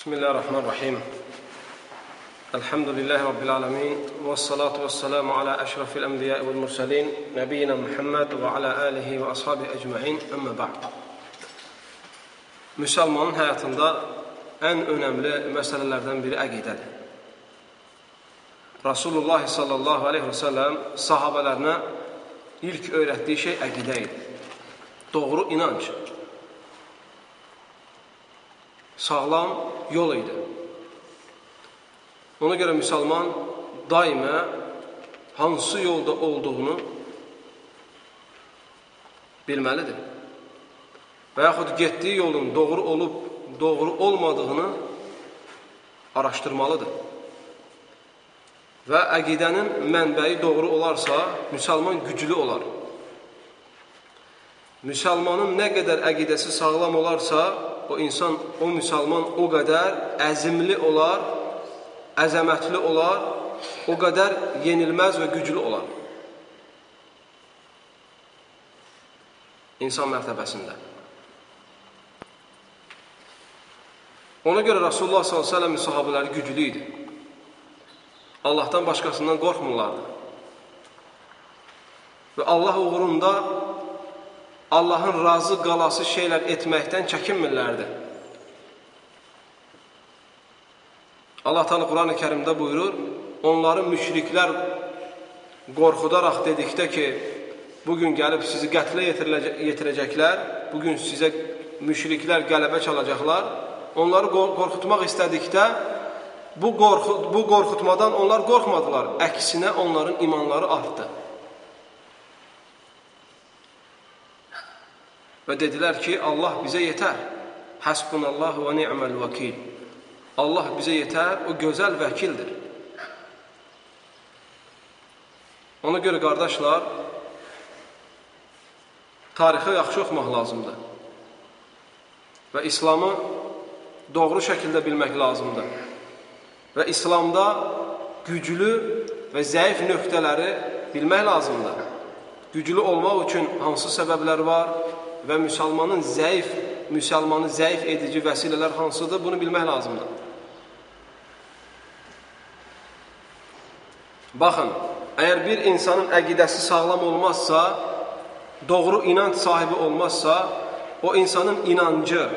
بسم الله الرحمن الرحيم الحمد لله رب العالمين والصلاة والسلام على أشرف الأنبياء والمرسلين نبينا محمد وعلى آله وأصحابه أجمعين أما بعد Müsəlmanın həyatında ən önəmli məsələlərdən biri əqidədir. Rasulullah sallallahu aleyhi və səlləm sahabələrinə ilk öyrətdiyi şey əqidə idi. Doğru inanc. Sağlam yol idi. Ona görə müsəlman daimə hansı yolda olduğunu bilməlidir. Və yaxud getdiyi yolun doğru olub, doğru olmadığını araşdırmalıdır. Və əqidənin mənbəyi doğru olarsa, müsəlman güclü olar. Müsəlmanın nə qədər əqidəsi sağlam olarsa, o insan, o müsəlman o qədər əzimli olar, əzəmətli olar, o qədər yenilməz və güclü olar. İnsan mərtəbəsində. Ona görə Rasulullah s.ə.v sahabələri güclü idi. Allahdan başqasından qorxmurlardı. Və Allah uğrunda Allahın razı qalası şeylər etməkdən çəkinmirlərdi. Allah Teala Quran-ı Kərimdə buyurur, onları müşriklər qorxudaraq dedikdə ki, bugün gəlib sizi qətlə yetirəcəklər, bugün sizə müşriklər qələbə çalacaqlar, onları qorxutmaq istədikdə bu, qorxu, bu qorxutmadan onlar qorxmadılar. Əksinə onların imanları artdı. Və dedilər ki, Allah bizə yetər. Həsbunallahu və ni'məl vəkil. Allah bizə yetər, o gözəl vəkildir. Ona görə qardaşlar, tarixə yaxşı oxumaq lazımdır. Və İslamı doğru şəkildə bilmək lazımdır. Və İslamda güclü və zəif nöqtələri bilmək lazımdır. Güclü olmaq üçün hansı səbəblər var və müsəlmanın zəif, müsəlmanı zəif edici vəsilələr hansıdır, bunu bilmək lazımdır. Baxın, əgər bir insanın əqidəsi sağlam olmazsa, doğru inanc sahibi olmazsa, o insanın inancı,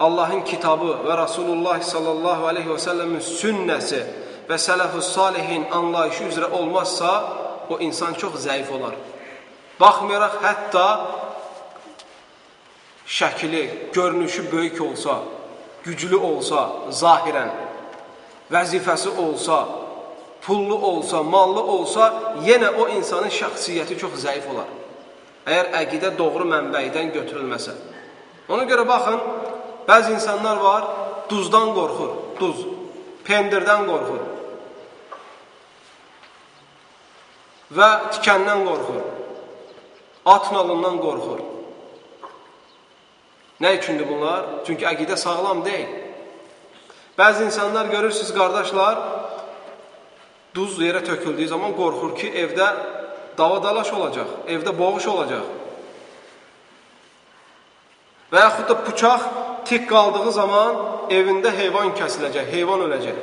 Allahın kitabı və Rasulullah sallallahu aleyhi və səlləmin sünnəsi və sələf-ü salihin anlayışı üzrə olmazsa, o insan çox zəif olar. Baxmayaraq, hətta şəkili, görünüşü böyük olsa, güclü olsa, zahirən, vəzifəsi olsa, pullu olsa, mallı olsa, yenə o insanın şəxsiyyəti çox zəif olar. Əgər əqidə doğru mənbəydən götürülməsə. Ona görə baxın, Bəzi insanlar var, duzdan qorxur, duz, pendirdən qorxur və tikəndən qorxur, at nalından qorxur. Nə üçündür bunlar? Çünki əqidə sağlam deyil. Bəzi insanlar görürsünüz, qardaşlar, duz yerə töküldüyü zaman qorxur ki, evdə dava-dalaş olacaq, evdə boğuş olacaq. Və yaxud da bıçaq tik qaldığı zaman evində heyvan kəsiləcək, heyvan öləcək.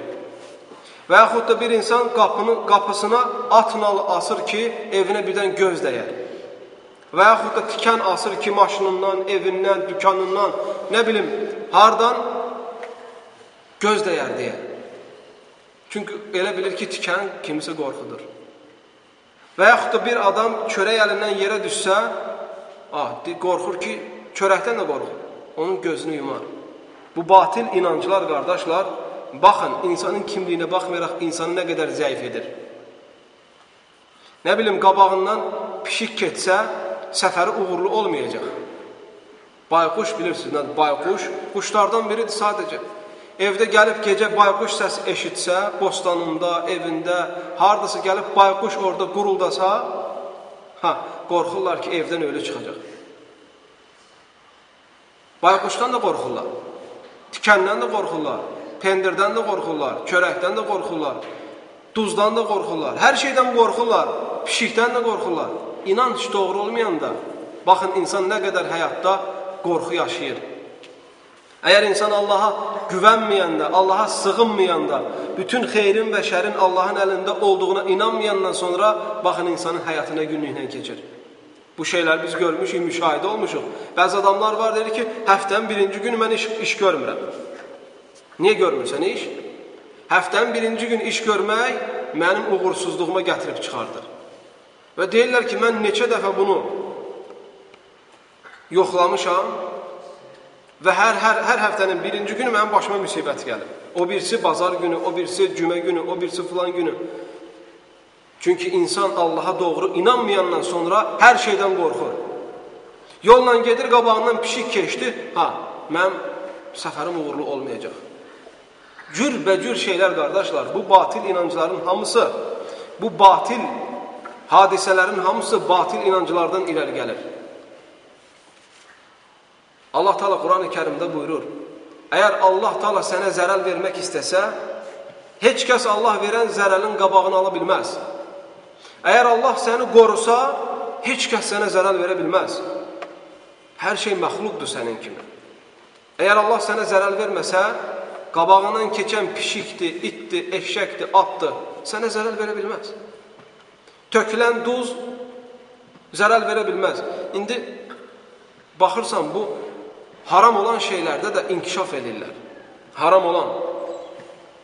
Və yaxud da bir insan qapını, qapısına at nalı asır ki, evinə birdən göz dəyər. Və yaxud da tikən asır ki, maşınından, evindən, dükanından, nə bilim, hardan göz dəyər deyə. Çünki elə bilir ki, tikən kimisə qorxudur. Və yaxud da bir adam çörək əlindən yerə düşsə, ah, qorxur ki, çörəkdən də qorxur onun gözünü yumar. Bu batil inanclar, qardaşlar, baxın, insanın kimliyinə baxmayaraq insanı nə qədər zəif edir. Nə bilim, qabağından pişik ketsə, səfəri uğurlu olmayacaq. Bayquş bilirsiniz, nədir? Bayquş quşlardan biridir sadəcə. Evdə gəlib gecə bayquş səsi eşitsə, bostanında, evində, hardasa gəlib bayquş orada quruldasa, ha, qorxurlar ki, evdən ölü çıxacaq. Bayquşdan da qorxurlar. Tikəndən də qorxurlar. Pendirdən də qorxurlar. Çörəkdən də qorxurlar. Duzdan da qorxurlar. Hər şeydən qorxurlar. Pişikdən də qorxurlar. İnanc doğru olmayanda, baxın insan nə qədər həyatda qorxu yaşayır. Əgər insan Allaha güvənməyəndə, Allaha sığınmayanda, bütün xeyrin və şərin Allahın əlində olduğuna inanmayandan sonra baxın insanın həyatına günlüklə keçir. Bu şeylər biz görmüşük, müşahidə olmuşuq. Bəzi adamlar var, deyir ki, həftənin birinci günü mən iş, iş görmürəm. Niyə görmürsən iş? Həftənin birinci gün iş görmək mənim uğursuzluğuma gətirib çıxardır. Və deyirlər ki, mən neçə dəfə bunu yoxlamışam və hər, hər, hər həftənin birinci günü mənim başıma müsibət gəlir. O birisi bazar günü, o birisi cümə günü, o birisi filan günü. Çünki insan Allaha doğru inanmayandan sonra hər şeydən qorxur. Yolla gedir, qabağından pişik keçdi, ha, mənim səfərim uğurlu olmayacaq. Cürbəcür şeylər, qardaşlar, bu batil inancların hamısı, bu batil hadisələrin hamısı batil inanclardan irəli gəlir. Allah Taala Quran-ı Kərimdə buyurur: Əgər Allah Taala sənə zərər vermək istəsə, heç kəs Allah verən zərərin qabağını ala bilməz. Əgər Allah səni qorusa, heç kəs sənə zərər verə bilməz. Hər şey məxluqdur sənin kimi. Əgər Allah sənə zərər verməsə, qabağından keçən pişikdir, itdir, eşşəkdir, atdır, sənə zərər verə bilməz. Tökülən duz zərər verə bilməz. İndi baxırsan bu haram olan şeylərdə də inkişaf edirlər. Haram olan.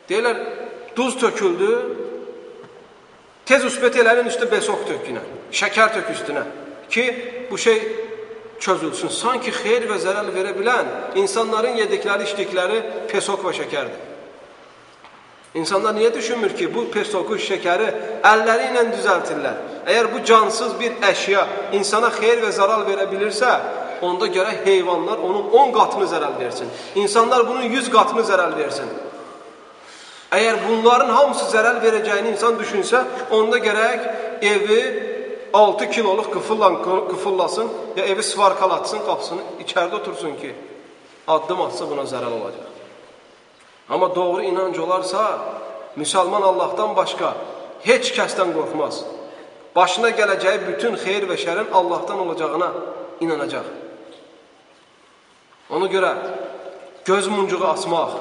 Deyirlər, duz töküldü, Tez üspetelerin üstü besok tökünə, şəkər tök üstünə ki, bu şey çözülsün. Sanki xeyir və zərər verə bilən insanların yedikləri, içdikləri pesok və şəkərdir. İnsanlar niyə düşünmür ki, bu pesoku, şəkəri əlləri ilə düzəltirlər? Əgər bu cansız bir əşya insana xeyir və zarar verə bilirsə, onda gərək heyvanlar onun 10 qatını zərər versin. İnsanlar bunun 100 qatını zərər versin. Əgər bunların hamısı zərər verəcəyini insan düşünsə, onda gərək evi 6 kiloluq qıfılla qıfıllasın, ya evi svarkalatsın, qapısını içəridə otursun ki, addım atsa buna zərər olacaq. Amma doğru inanc olarsa, müsəlman Allahdan başqa heç kəsdən qorxmaz. Başına gələcəyi bütün xeyir və şərin Allahdan olacağına inanacaq. Ona görə göz muncuğu asmaq,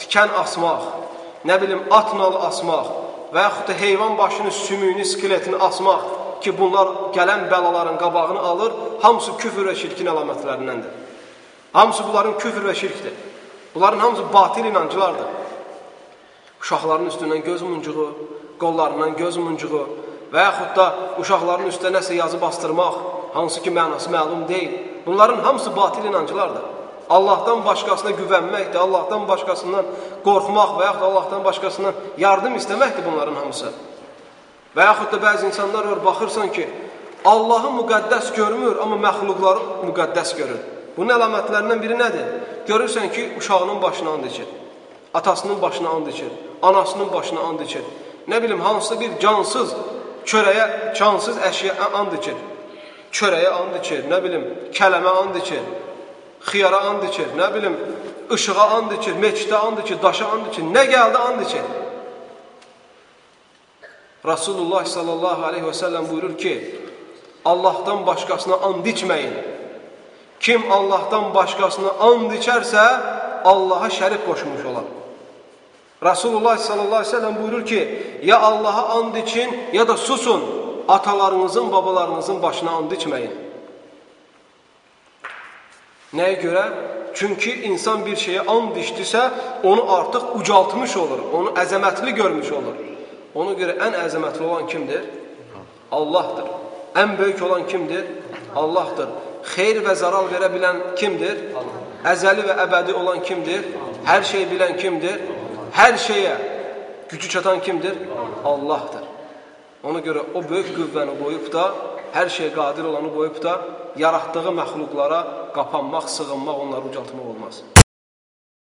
tikən asmaq, nə bilim, at nalı asmaq və yaxud da heyvan başını, sümüyünü, skeletini asmaq ki, bunlar gələn bəlaların qabağını alır, hamısı küfür və şirkin əlamətlərindəndir. Hamısı bunların küfür və şirkdir. Bunların hamısı batil inancılardır. Uşaqların üstündən göz muncuğu, qollarından göz muncuğu və yaxud da uşaqların üstünə nəsə yazı bastırmaq, hansı ki, mənası məlum deyil. Bunların hamısı batil inancılardır. Allahdan başqasına güvənməkdir, Allahdan başqasından qorxmaq və yaxud da Allahdan başqasından yardım istəməkdir bunların hamısı. Və yaxud da bəzi insanlar var, baxırsan ki, Allahı müqəddəs görmür, amma məxluqları müqəddəs görür. Bunun əlamətlərindən biri nədir? Görürsən ki, uşağının başına and içir, atasının başına and içir, anasının başına and içir. Nə bilim, hansısa bir cansız çörəyə, cansız əşya and içir. Çörəyə and içir, nə bilim, kələmə and içir xiyara and içir, nə bilim, ışığa and içir, meçdə and içir, daşa and içir, nə gəldi and içir. Rasulullah sallallahu aleyhi və səlləm buyurur ki, Allahdan başqasına and içməyin. Kim Allahdan başqasına and içərsə, Allaha şərik qoşmuş olar. Rasulullah sallallahu aleyhi ve sellem buyurur ki, ya Allaha and için ya da susun, atalarınızın, babalarınızın başına and içməyin. Nəyə görə? Çünki insan bir şeyə and içdisə, onu artıq ucaltmış olur, onu əzəmətli görmüş olur. Ona görə ən əzəmətli olan kimdir? Allahdır. Ən böyük olan kimdir? Allahdır. Xeyr və zarar verə bilən kimdir? Əzəli və əbədi olan kimdir? Hər şeyi bilən kimdir? Hər şeyə gücü çatan kimdir? Allahdır. Ona görə o böyük qüvvəni qoyub da, hər şey qadir olanı qoyub da, yaratdığı məxluqlara qapanmaq, sığınmaq, onları ucaltmaq olmaz.